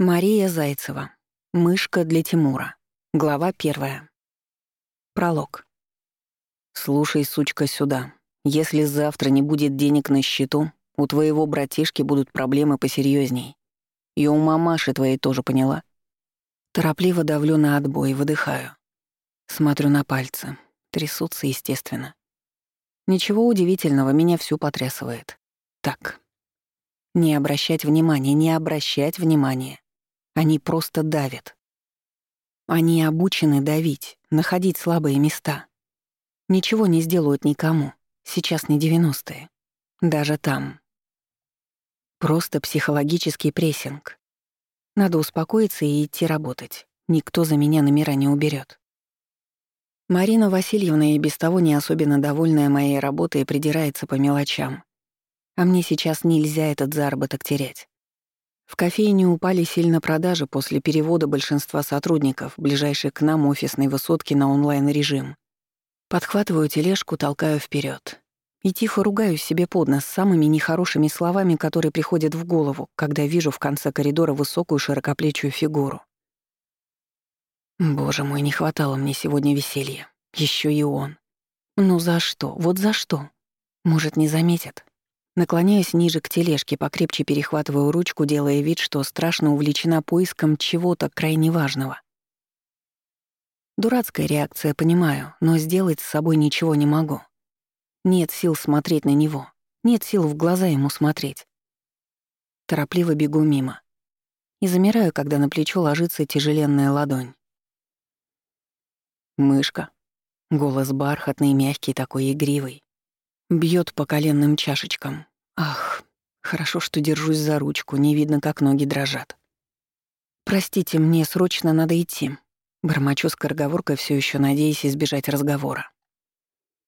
Мария Зайцева. Мышка для Тимура. Глава первая. Пролог. «Слушай, сучка, сюда. Если завтра не будет денег на счету, у твоего братишки будут проблемы посерьезней. И у мамаши твоей тоже поняла?» Торопливо давлю на отбой, выдыхаю. Смотрю на пальцы. Трясутся, естественно. Ничего удивительного, меня всю потрясывает. Так. Не обращать внимания, не обращать внимания. Они просто давят. Они обучены давить, находить слабые места. Ничего не сделают никому. Сейчас не девяностые. Даже там. Просто психологический прессинг. Надо успокоиться и идти работать. Никто за меня номера не уберет. Марина Васильевна и без того не особенно довольная моей работой придирается по мелочам. А мне сейчас нельзя этот заработок терять. В кофейне упали сильно продажи после перевода большинства сотрудников, ближайших к нам офисной высотки на онлайн-режим. Подхватываю тележку, толкаю вперед И тихо ругаю себе под нос самыми нехорошими словами, которые приходят в голову, когда вижу в конце коридора высокую широкоплечую фигуру. Боже мой, не хватало мне сегодня веселья. Еще и он. Ну за что? Вот за что? Может, не заметит? Наклоняюсь ниже к тележке, покрепче перехватываю ручку, делая вид, что страшно увлечена поиском чего-то крайне важного. Дурацкая реакция, понимаю, но сделать с собой ничего не могу. Нет сил смотреть на него. Нет сил в глаза ему смотреть. Торопливо бегу мимо. И замираю, когда на плечо ложится тяжеленная ладонь. «Мышка». Голос бархатный, мягкий, такой игривый. Бьет по коленным чашечкам. Ах, хорошо, что держусь за ручку, не видно, как ноги дрожат. «Простите, мне срочно надо идти». Бормочу скороговоркой, все еще надеясь избежать разговора.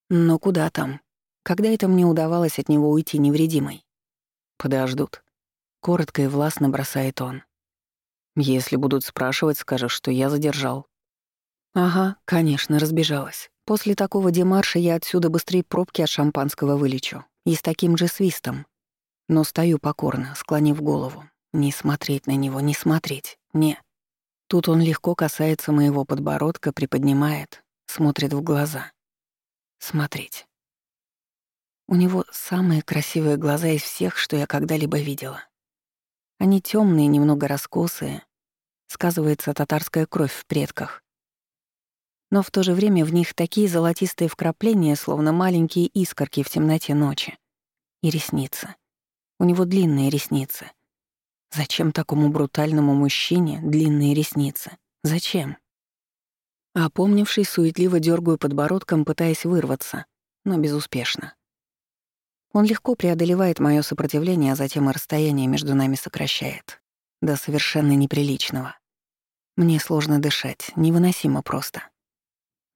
Но куда там? Когда это мне удавалось от него уйти невредимой? Подождут. Коротко и властно бросает он. Если будут спрашивать, скажешь, что я задержал. Ага, конечно, разбежалась. После такого демарша я отсюда быстрее пробки от шампанского вылечу. И с таким же свистом. Но стою покорно, склонив голову. Не смотреть на него, не смотреть. Не. Тут он легко касается моего подбородка, приподнимает, смотрит в глаза. Смотреть. У него самые красивые глаза из всех, что я когда-либо видела. Они темные, немного раскосые. Сказывается татарская кровь в предках. Но в то же время в них такие золотистые вкрапления, словно маленькие искорки в темноте ночи. И ресницы. У него длинные ресницы. Зачем такому брутальному мужчине длинные ресницы? Зачем? Опомнившись, суетливо дергаю подбородком, пытаясь вырваться, но безуспешно. Он легко преодолевает мое сопротивление, а затем и расстояние между нами сокращает. До совершенно неприличного. Мне сложно дышать, невыносимо просто.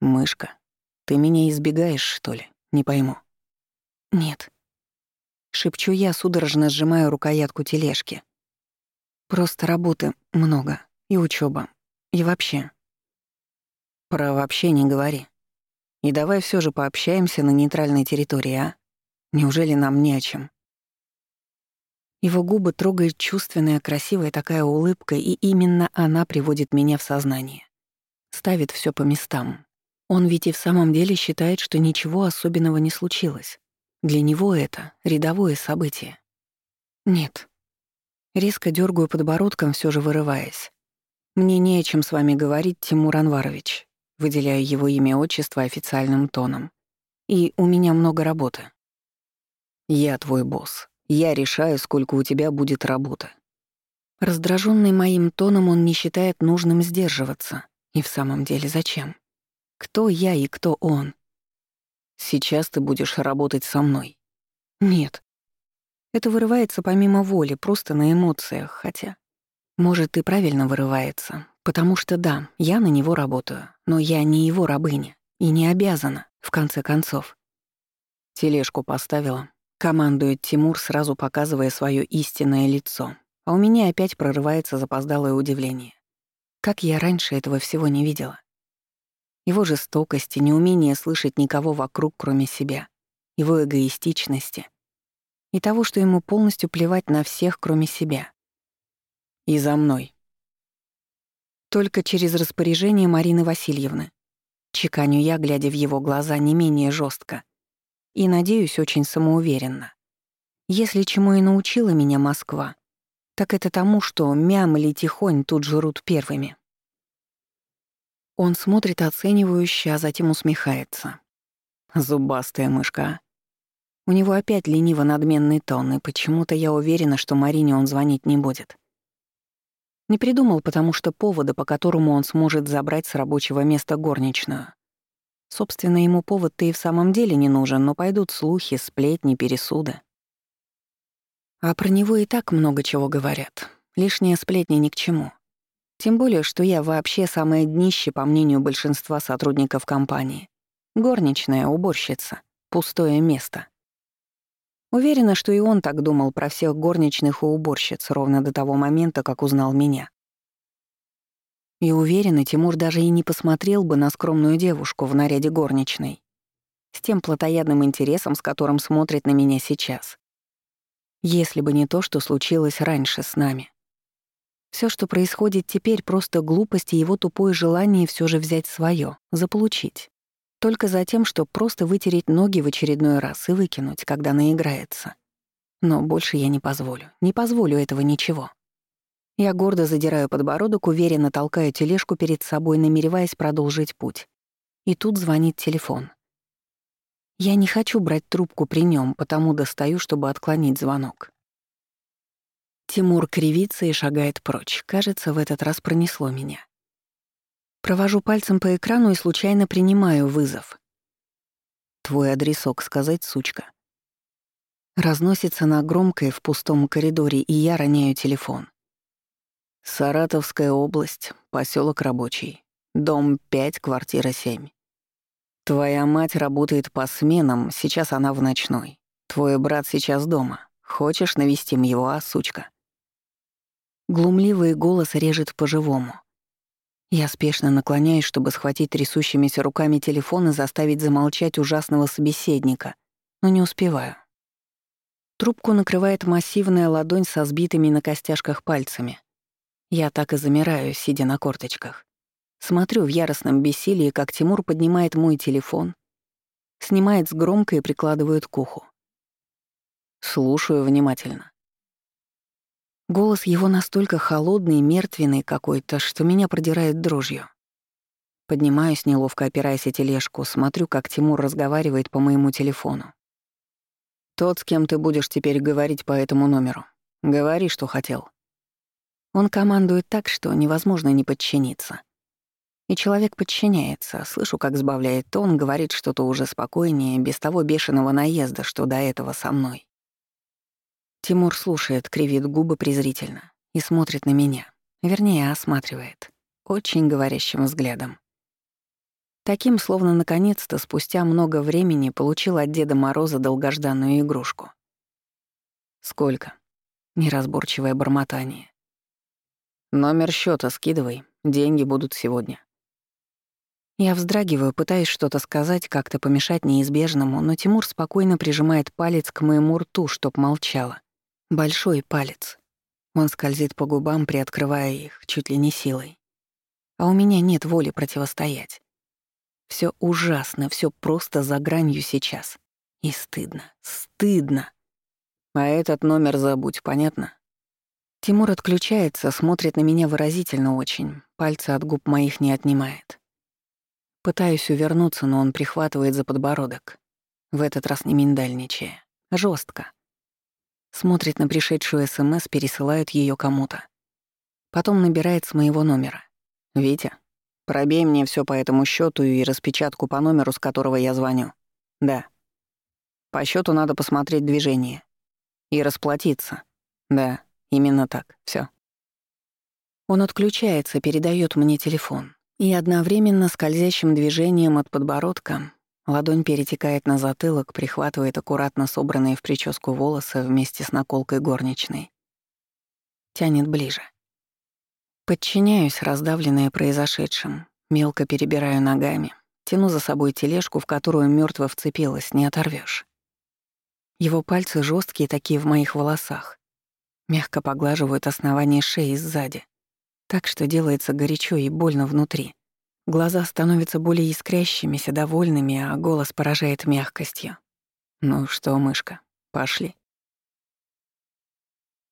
«Мышка, ты меня избегаешь, что ли? Не пойму». «Нет». Шепчу я, судорожно сжимаю рукоятку тележки. Просто работы много. И учеба. И вообще. Про вообще не говори. И давай все же пообщаемся на нейтральной территории, а? Неужели нам не о чем? Его губы трогает чувственная, красивая такая улыбка, и именно она приводит меня в сознание. Ставит все по местам. Он ведь и в самом деле считает, что ничего особенного не случилось. Для него это рядовое событие. Нет, Резко дергаю подбородком, все же вырываясь. «Мне не о чем с вами говорить, Тимур Анварович», выделяю его имя отчество официальным тоном. «И у меня много работы». «Я твой босс. Я решаю, сколько у тебя будет работы». Раздраженный моим тоном, он не считает нужным сдерживаться. И в самом деле зачем? Кто я и кто он? Сейчас ты будешь работать со мной. Нет, это вырывается помимо воли, просто на эмоциях, хотя... Может, и правильно вырывается, потому что да, я на него работаю, но я не его рабыня и не обязана, в конце концов. Тележку поставила, командует Тимур, сразу показывая свое истинное лицо, а у меня опять прорывается запоздалое удивление. Как я раньше этого всего не видела. Его жестокости, неумение слышать никого вокруг, кроме себя, его эгоистичности — и того, что ему полностью плевать на всех, кроме себя. «И за мной», Только через распоряжение Марины Васильевны. Чеканю я, глядя в его глаза не менее жестко. И, надеюсь, очень самоуверенно. Если чему и научила меня Москва, так это тому, что мям или тихонь тут жрут первыми. Он смотрит оценивающе, а затем усмехается. Зубастая мышка. У него опять лениво-надменный тон, и почему-то я уверена, что Марине он звонить не будет. Не придумал, потому что повода, по которому он сможет забрать с рабочего места горничную. Собственно, ему повод-то и в самом деле не нужен, но пойдут слухи, сплетни, пересуды. А про него и так много чего говорят. Лишние сплетни ни к чему. Тем более, что я вообще самое днище, по мнению большинства сотрудников компании. Горничная, уборщица, пустое место. Уверена, что и он так думал про всех горничных и уборщиц ровно до того момента, как узнал меня. И уверена, Тимур даже и не посмотрел бы на скромную девушку в наряде горничной. С тем плотоядным интересом, с которым смотрит на меня сейчас. Если бы не то, что случилось раньше с нами. Все, что происходит теперь, просто глупость и его тупое желание все же взять свое, заполучить. Только за тем, чтобы просто вытереть ноги в очередной раз и выкинуть, когда наиграется. Но больше я не позволю. Не позволю этого ничего. Я гордо задираю подбородок, уверенно толкаю тележку перед собой, намереваясь продолжить путь. И тут звонит телефон. Я не хочу брать трубку при нем, потому достаю, чтобы отклонить звонок. Тимур кривится и шагает прочь. Кажется, в этот раз пронесло меня. Провожу пальцем по экрану и случайно принимаю вызов. «Твой адресок сказать, сучка?» Разносится на громкое в пустом коридоре, и я роняю телефон. Саратовская область, поселок Рабочий. Дом 5, квартира 7. Твоя мать работает по сменам, сейчас она в ночной. Твой брат сейчас дома. Хочешь навестим его, а, сучка?» Глумливый голос режет по-живому. Я спешно наклоняюсь, чтобы схватить трясущимися руками телефон и заставить замолчать ужасного собеседника, но не успеваю. Трубку накрывает массивная ладонь со сбитыми на костяшках пальцами. Я так и замираю, сидя на корточках. Смотрю в яростном бессилии, как Тимур поднимает мой телефон, снимает с громко и прикладывает к уху. Слушаю внимательно. Голос его настолько холодный и мертвенный какой-то, что меня продирает дрожью. Поднимаюсь, неловко опираясь о тележку, смотрю, как Тимур разговаривает по моему телефону. «Тот, с кем ты будешь теперь говорить по этому номеру. Говори, что хотел». Он командует так, что невозможно не подчиниться. И человек подчиняется, слышу, как сбавляет тон, говорит что-то уже спокойнее, без того бешеного наезда, что до этого со мной. Тимур слушает, кривит губы презрительно и смотрит на меня. Вернее, осматривает. Очень говорящим взглядом. Таким, словно наконец-то, спустя много времени, получил от Деда Мороза долгожданную игрушку. «Сколько?» — неразборчивое бормотание. Номер счета скидывай, деньги будут сегодня. Я вздрагиваю, пытаясь что-то сказать, как-то помешать неизбежному, но Тимур спокойно прижимает палец к моему рту, чтоб молчала. Большой палец. Он скользит по губам, приоткрывая их, чуть ли не силой. А у меня нет воли противостоять. Все ужасно, все просто за гранью сейчас. И стыдно, стыдно. А этот номер забудь, понятно? Тимур отключается, смотрит на меня выразительно очень, пальцы от губ моих не отнимает. Пытаюсь увернуться, но он прихватывает за подбородок. В этот раз не миндальничая. жестко. Смотрит на пришедшую СМС, пересылает ее кому-то. Потом набирает с моего номера. «Витя, пробей мне все по этому счету и распечатку по номеру, с которого я звоню». «Да». «По счету надо посмотреть движение. И расплатиться». «Да». Именно так, все. Он отключается, передает мне телефон. И одновременно скользящим движением от подбородка ладонь перетекает на затылок, прихватывает аккуратно собранные в прическу волосы вместе с наколкой горничной. Тянет ближе. Подчиняюсь, раздавленная произошедшим, мелко перебираю ногами, тяну за собой тележку, в которую мертво вцепилась, не оторвешь. Его пальцы жесткие такие в моих волосах, Мягко поглаживают основание шеи сзади. так, что делается горячо и больно внутри. Глаза становятся более искрящимися, довольными, а голос поражает мягкостью. «Ну что, мышка, пошли?»